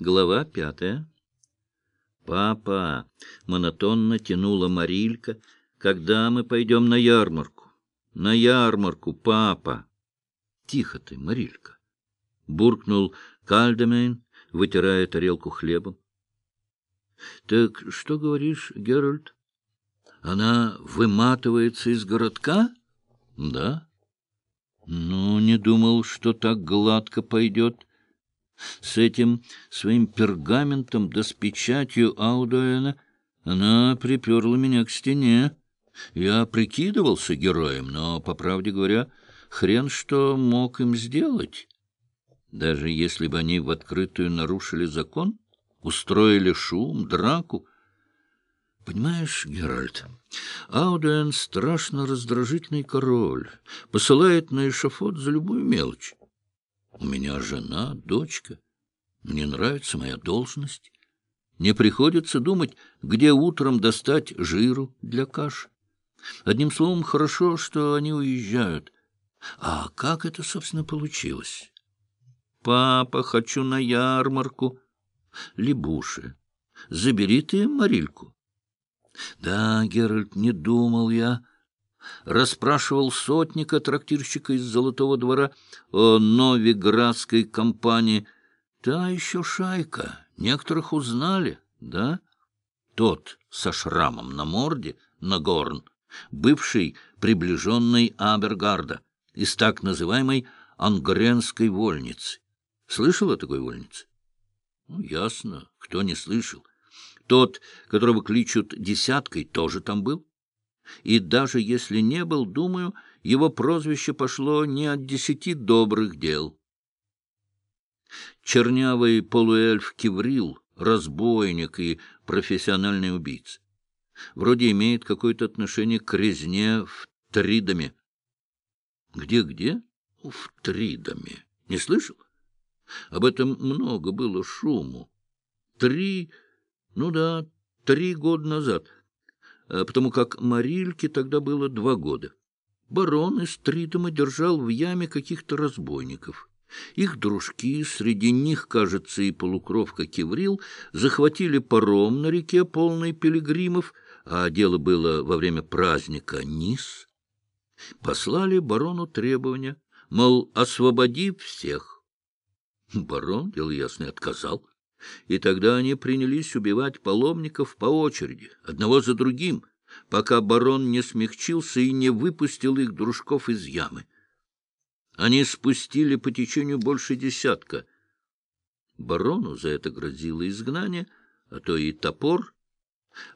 Глава пятая. «Папа!» — монотонно тянула Марилька. «Когда мы пойдем на ярмарку?» «На ярмарку, папа!» «Тихо ты, Марилька!» — буркнул Кальдемейн, вытирая тарелку хлебом. «Так что говоришь, Геральт? Она выматывается из городка?» «Да». «Ну, не думал, что так гладко пойдет» с этим своим пергаментом да с печатью Аудуэна она приперла меня к стене. Я прикидывался героем, но, по правде говоря, хрен что мог им сделать. Даже если бы они в открытую нарушили закон, устроили шум, драку. Понимаешь, Геральт, Аудуэн страшно раздражительный король, посылает на эшафот за любую мелочь. У меня жена, дочка. Мне нравится моя должность. Не приходится думать, где утром достать жиру для каши. Одним словом, хорошо, что они уезжают. А как это, собственно, получилось? Папа, хочу на ярмарку. Лебуши, забери ты Марильку. Да, Геральт, не думал я расспрашивал сотника, трактирщика из Золотого двора, о новиградской компании. Та еще шайка. Некоторых узнали, да? Тот со шрамом на морде, Нагорн, бывший приближенный Абергарда из так называемой Ангренской вольницы. Слышал о такой вольнице? Ну, ясно, кто не слышал. Тот, которого кличут десяткой, тоже там был и даже если не был, думаю, его прозвище пошло не от десяти добрых дел. Чернявый полуэльф Киврил, разбойник и профессиональный убийца. Вроде имеет какое-то отношение к резне в Тридоме. Где-где? В Тридоме. Не слышал? Об этом много было шуму. Три, ну да, три года назад — потому как Марильке тогда было два года. Барон из Тритома держал в яме каких-то разбойников. Их дружки, среди них, кажется, и полукровка Киврил, захватили паром на реке, полной пилигримов, а дело было во время праздника Низ. Послали барону требования, мол, освободи всех. Барон, дело ясное, отказал. И тогда они принялись убивать паломников по очереди, одного за другим, пока барон не смягчился и не выпустил их дружков из ямы. Они спустили по течению больше десятка. Барону за это грозило изгнание, а то и топор.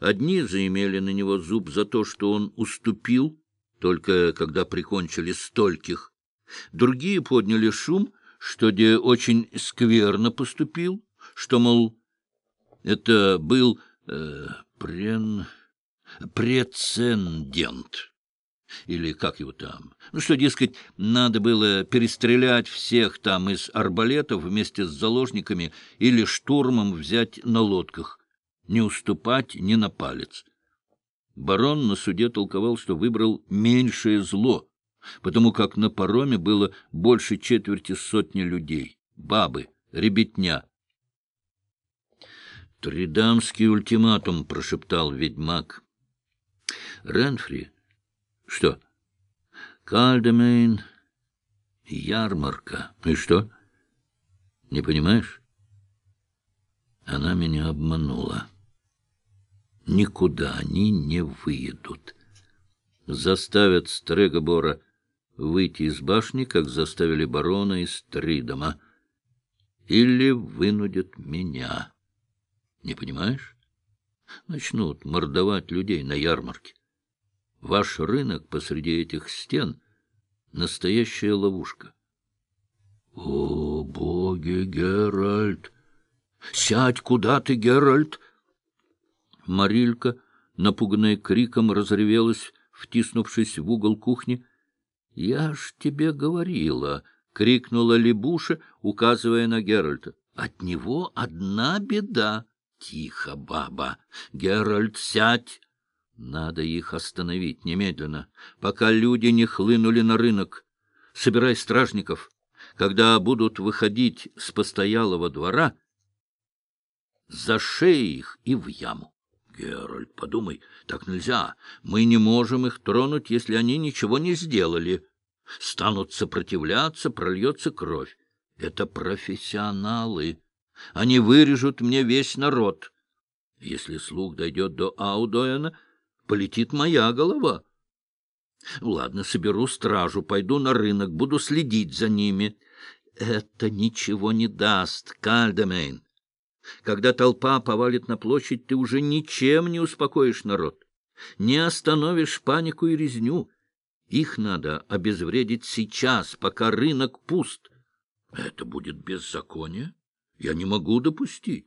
Одни заимели на него зуб за то, что он уступил, только когда прикончили стольких. Другие подняли шум, что где очень скверно поступил, что, мол, это был э, прен... прецедент, или как его там. Ну, что, дескать, надо было перестрелять всех там из арбалетов вместе с заложниками или штурмом взять на лодках, не уступать ни на палец. Барон на суде толковал, что выбрал меньшее зло, потому как на пароме было больше четверти сотни людей, бабы, ребятня, «Тридамский ультиматум», — прошептал ведьмак. «Ренфри? Что? Кальдемейн? Ярмарка. И что? Не понимаешь? Она меня обманула. Никуда они не выедут. Заставят Стрегобора выйти из башни, как заставили барона из Тридома, или вынудят меня». Не понимаешь? Начнут мордовать людей на ярмарке. Ваш рынок посреди этих стен — настоящая ловушка. — О, боги, Геральт! Сядь куда ты, Геральт! Марилька, напуганная криком, разревелась, втиснувшись в угол кухни. — Я ж тебе говорила! — крикнула Лебуша, указывая на Геральта. — От него одна беда. Тихо, баба! Геральт, сядь! Надо их остановить немедленно, пока люди не хлынули на рынок. Собирай стражников. Когда будут выходить с постоялого двора, за шеи их и в яму. Геральт, подумай, так нельзя. Мы не можем их тронуть, если они ничего не сделали. Станут сопротивляться, прольется кровь. Это профессионалы. Они вырежут мне весь народ. Если слух дойдет до Аудоэна, полетит моя голова. Ладно, соберу стражу, пойду на рынок, буду следить за ними. Это ничего не даст, Кальдемейн. Когда толпа повалит на площадь, ты уже ничем не успокоишь народ, не остановишь панику и резню. Их надо обезвредить сейчас, пока рынок пуст. Это будет беззаконие. Я не могу допустить.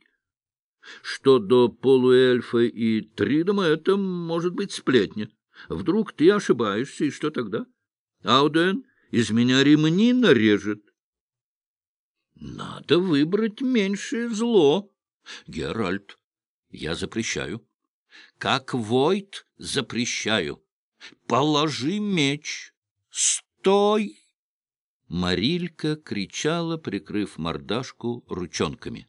Что до полуэльфа и Тридома, это может быть сплетня. Вдруг ты ошибаешься, и что тогда? Ауден из меня ремни нарежет. Надо выбрать меньшее зло. Геральт, я запрещаю. Как Войт запрещаю. Положи меч. Стой! Марилька кричала, прикрыв мордашку ручонками.